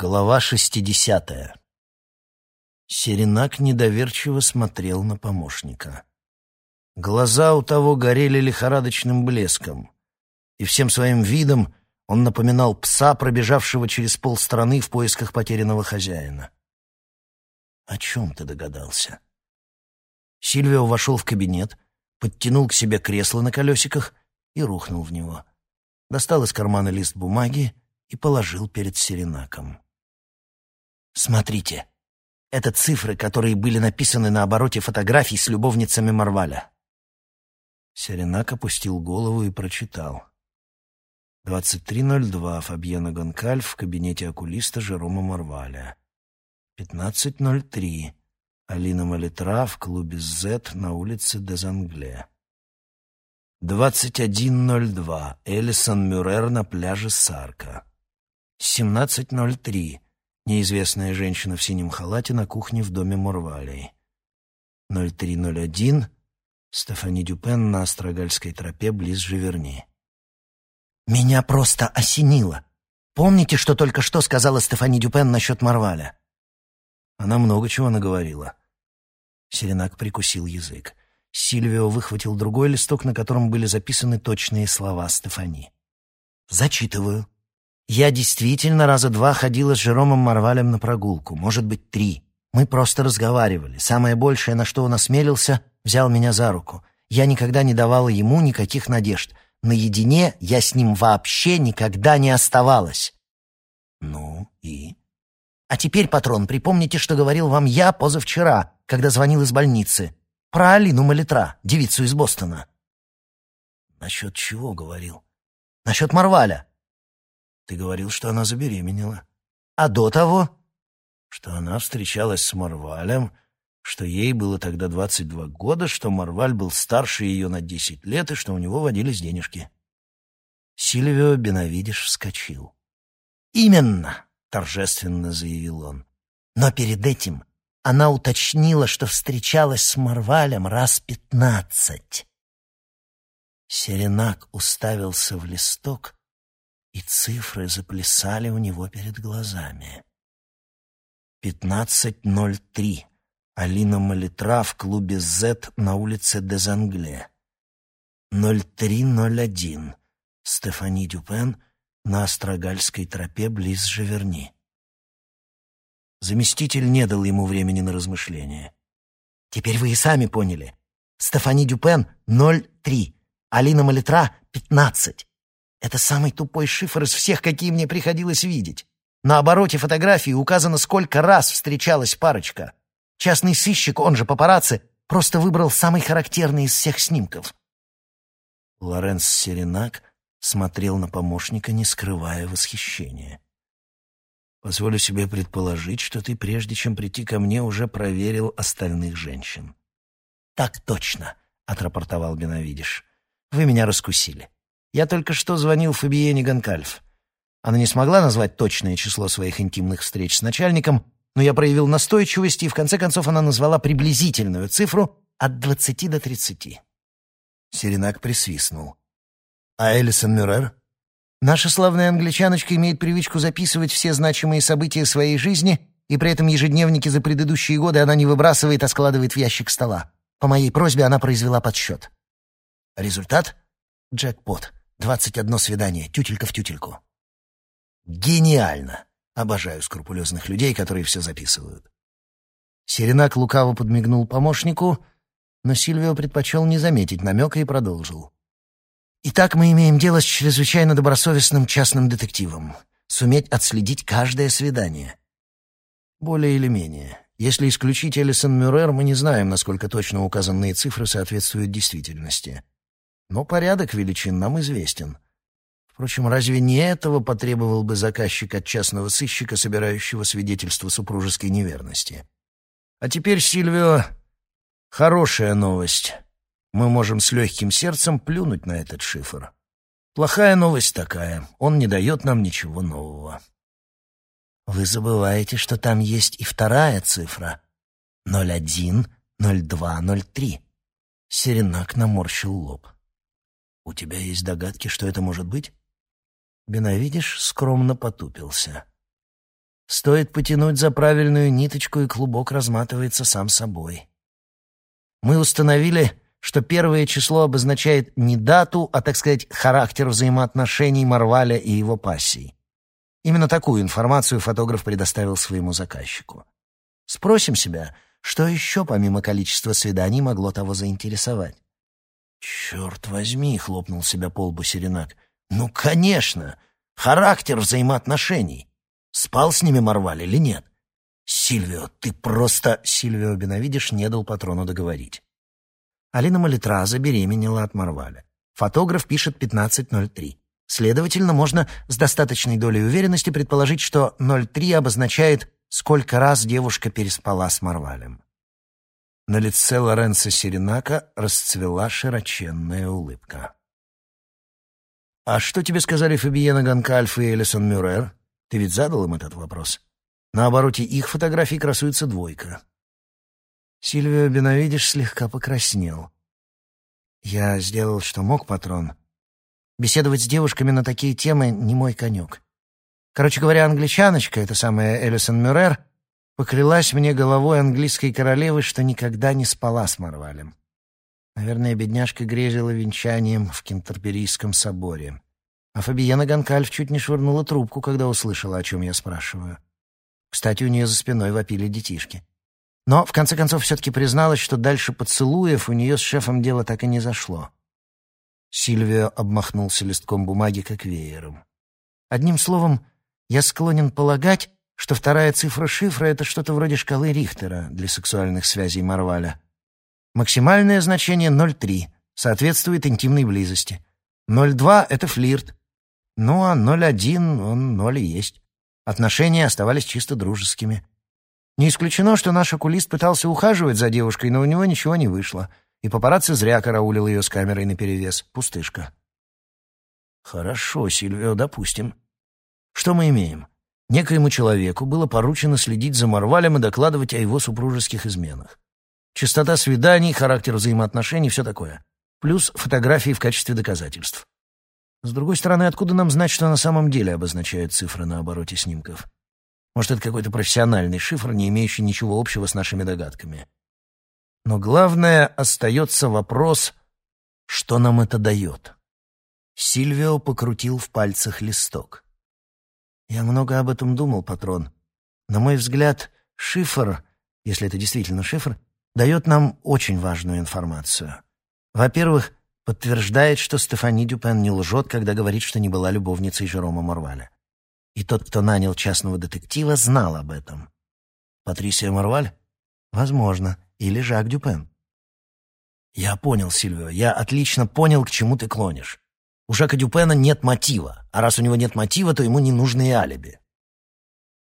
Глава шестидесятая. Серенак недоверчиво смотрел на помощника. Глаза у того горели лихорадочным блеском, и всем своим видом он напоминал пса, пробежавшего через полстраны в поисках потерянного хозяина. «О чем ты догадался?» Сильвио вошел в кабинет, подтянул к себе кресло на колесиках и рухнул в него. Достал из кармана лист бумаги и положил перед Серенаком. Смотрите, это цифры, которые были написаны на обороте фотографий с любовницами Марваля. Серенак опустил голову и прочитал. 23.02 Фабьена Гонкаль в кабинете окулиста Жерома Марваля. 15.03 Алина Малитра в клубе «З» на улице Дезангле. 21.02 Элисон Мюррер на пляже Сарка. 17.03 Неизвестная женщина в синем халате на кухне в доме Мурвалей. 0301. Стефани Дюпен на Острогальской тропе близ Живерни. «Меня просто осенило. Помните, что только что сказала Стефани Дюпен насчет Марваля?» Она много чего наговорила. Серенак прикусил язык. Сильвио выхватил другой листок, на котором были записаны точные слова Стефани. «Зачитываю. Я действительно раза два ходила с Жеромом Марвалем на прогулку, может быть, три. Мы просто разговаривали. Самое большее, на что он осмелился, взял меня за руку. Я никогда не давала ему никаких надежд. Наедине я с ним вообще никогда не оставалась. Ну и? А теперь, патрон, припомните, что говорил вам я позавчера, когда звонил из больницы. Про Алину Малитра, девицу из Бостона. Насчет чего говорил? Насчет Марваля. Ты говорил, что она забеременела. А до того? Что она встречалась с Марвалем, что ей было тогда 22 года, что Марваль был старше ее на 10 лет и что у него водились денежки. Сильвио Бенавидиш вскочил. «Именно!» — торжественно заявил он. «Но перед этим она уточнила, что встречалась с Марвалем раз пятнадцать». Серенак уставился в листок, и цифры заплясали у него перед глазами. Пятнадцать ноль три. Алина Малитра в клубе «З» на улице Дезангле. Ноль три ноль один. Стефани Дюпен на Острогальской тропе близ Живерни. Заместитель не дал ему времени на размышления. «Теперь вы и сами поняли. Стефани Дюпен — ноль три, Алина Малитра — пятнадцать. Это самый тупой шифр из всех, какие мне приходилось видеть. На обороте фотографии указано, сколько раз встречалась парочка. Частный сыщик, он же папарацци, просто выбрал самый характерный из всех снимков. Лоренс Серенак смотрел на помощника, не скрывая восхищения. «Позволю себе предположить, что ты, прежде чем прийти ко мне, уже проверил остальных женщин». «Так точно», — отрапортовал Бенавидиш. «Вы меня раскусили. Я только что звонил Фабиене Гонкальф. Она не смогла назвать точное число своих интимных встреч с начальником, но я проявил настойчивость, и в конце концов она назвала приблизительную цифру от двадцати до тридцати. Серенак присвистнул. «А Элисон Мюррер?» «Наша славная англичаночка имеет привычку записывать все значимые события своей жизни, и при этом ежедневники за предыдущие годы она не выбрасывает, а складывает в ящик стола. По моей просьбе она произвела подсчет. Результат — джекпот. Двадцать одно свидание, тютелька в тютельку. Гениально! Обожаю скрупулезных людей, которые все записывают. Серенак лукаво подмигнул помощнику, но Сильвио предпочел не заметить намека и продолжил. «Итак, мы имеем дело с чрезвычайно добросовестным частным детективом. Суметь отследить каждое свидание. Более или менее. Если исключить Элисон Мюррер, мы не знаем, насколько точно указанные цифры соответствуют действительности. Но порядок величин нам известен. Впрочем, разве не этого потребовал бы заказчик от частного сыщика, собирающего свидетельство супружеской неверности? А теперь, Сильвио, хорошая новость. Мы можем с легким сердцем плюнуть на этот шифр. Плохая новость такая. Он не дает нам ничего нового. Вы забываете, что там есть и вторая цифра. 01, 02, 03. Серенак наморщил лоб. У тебя есть догадки, что это может быть? Беновидиш скромно потупился. Стоит потянуть за правильную ниточку, и клубок разматывается сам собой. Мы установили, что первое число обозначает не дату, а, так сказать, характер взаимоотношений Марваля и его пассий. Именно такую информацию фотограф предоставил своему заказчику. Спросим себя, что еще помимо количества свиданий могло того заинтересовать? «Черт возьми!» — хлопнул себя по лбу Серенак. «Ну, конечно! Характер взаимоотношений! Спал с ними Марваль или нет?» «Сильвио, ты просто...» — Сильвио Беновидиш не дал патрону договорить. Алина Малитра забеременела от Марваля. Фотограф пишет 15.03. Следовательно, можно с достаточной долей уверенности предположить, что 03 обозначает, сколько раз девушка переспала с Марвалем. На лице Лоренцо Серенака расцвела широченная улыбка. «А что тебе сказали Фабиена Ганкальф и Элисон Мюррер? Ты ведь задал им этот вопрос?» На обороте их фотографий красуется двойка. Сильвио Беновидиш слегка покраснел. Я сделал, что мог, патрон. Беседовать с девушками на такие темы не мой конек. Короче говоря, англичаночка, эта самая Элисон Мюррер, поклялась мне головой английской королевы, что никогда не спала с Марвалем. Наверное, бедняжка грезила венчанием в Кентерберийском соборе. А Фабиена Ганкальф чуть не швырнула трубку, когда услышала, о чем я спрашиваю. Кстати, у нее за спиной вопили детишки. Но, в конце концов, все-таки призналась, что дальше поцелуев у нее с шефом дело так и не зашло. Сильвио обмахнулся листком бумаги, как веером. Одним словом, я склонен полагать, что вторая цифра шифра — это что-то вроде шкалы Рихтера для сексуальных связей Марваля. Максимальное значение — 0,3, соответствует интимной близости. 0,2 — это флирт. Ну, а 0,1 — он ноль и есть. Отношения оставались чисто дружескими. Не исключено, что наш окулист пытался ухаживать за девушкой, но у него ничего не вышло, и папарацци зря караулил ее с камерой наперевес. Пустышка. Хорошо, Сильвио, допустим. Что мы имеем? Некоему человеку было поручено следить за Марвалем и докладывать о его супружеских изменах. Частота свиданий, характер взаимоотношений — все такое. Плюс фотографии в качестве доказательств. С другой стороны, откуда нам знать, что на самом деле обозначают цифры на обороте снимков? Может, это какой-то профессиональный шифр, не имеющий ничего общего с нашими догадками. Но главное остается вопрос, что нам это дает. Сильвио покрутил в пальцах листок. Я много об этом думал, патрон. На мой взгляд, шифр, если это действительно шифр, дает нам очень важную информацию. Во-первых, подтверждает, что Стефани Дюпен не лжет, когда говорит, что не была любовницей Жерома Морваля. И тот, кто нанял частного детектива, знал об этом. Патрисия Морваль? Возможно. Или Жак Дюпен. Я понял, Сильвио, я отлично понял, к чему ты клонишь. У Жака Дюпена нет мотива, а раз у него нет мотива, то ему не нужны и алиби.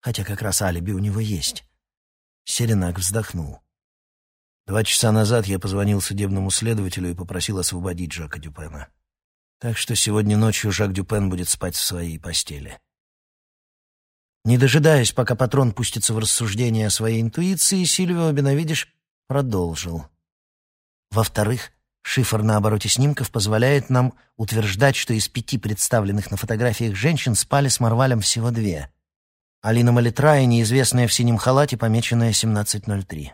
Хотя как раз алиби у него есть. Серенак вздохнул. Два часа назад я позвонил судебному следователю и попросил освободить Жака Дюпена. Так что сегодня ночью Жак Дюпен будет спать в своей постели. Не дожидаясь, пока патрон пустится в рассуждение о своей интуиции, Сильвио Беновидиш продолжил. Во-вторых, шифр на обороте снимков позволяет нам утверждать, что из пяти представленных на фотографиях женщин спали с Марвалем всего две. Алина Малитра и неизвестная в синем халате, помеченная 1703.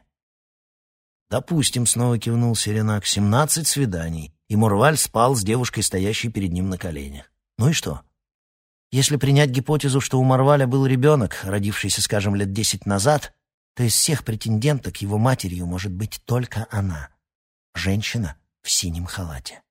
«Допустим», — снова кивнул Серенак, — «семнадцать свиданий, и Мурваль спал с девушкой, стоящей перед ним на коленях. Ну и что? Если принять гипотезу, что у Марваля был ребенок, родившийся, скажем, лет десять назад, то из всех претенденток его матерью может быть только она — женщина в синем халате».